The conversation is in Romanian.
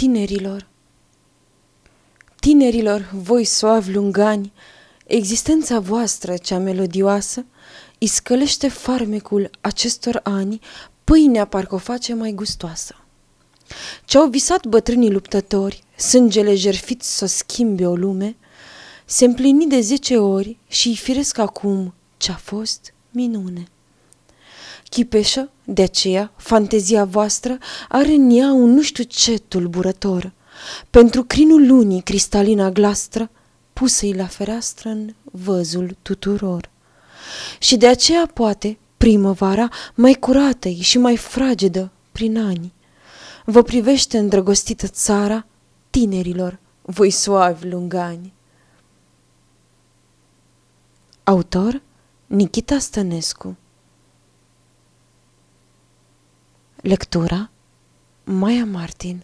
Tinerilor Tinerilor, voi soavi lungani, existența voastră cea melodioasă îi scălește farmecul acestor ani, pâinea parcă o face mai gustoasă. Ce-au visat bătrânii luptători, sângele jerfit să schimbe o lume, se împlini de zece ori și-i firesc acum ce-a fost minune. Chipeșă, de aceea, fantezia voastră are în ea un nu știu ce tulburător. Pentru crinul lunii cristalina glastră, pusă-i la fereastră în văzul tuturor. Și de aceea poate primăvara mai curată și mai fragedă prin ani. Vă privește îndrăgostită țara tinerilor, voi suavi lungani. Autor Nikita Stănescu Lectura Maia Martin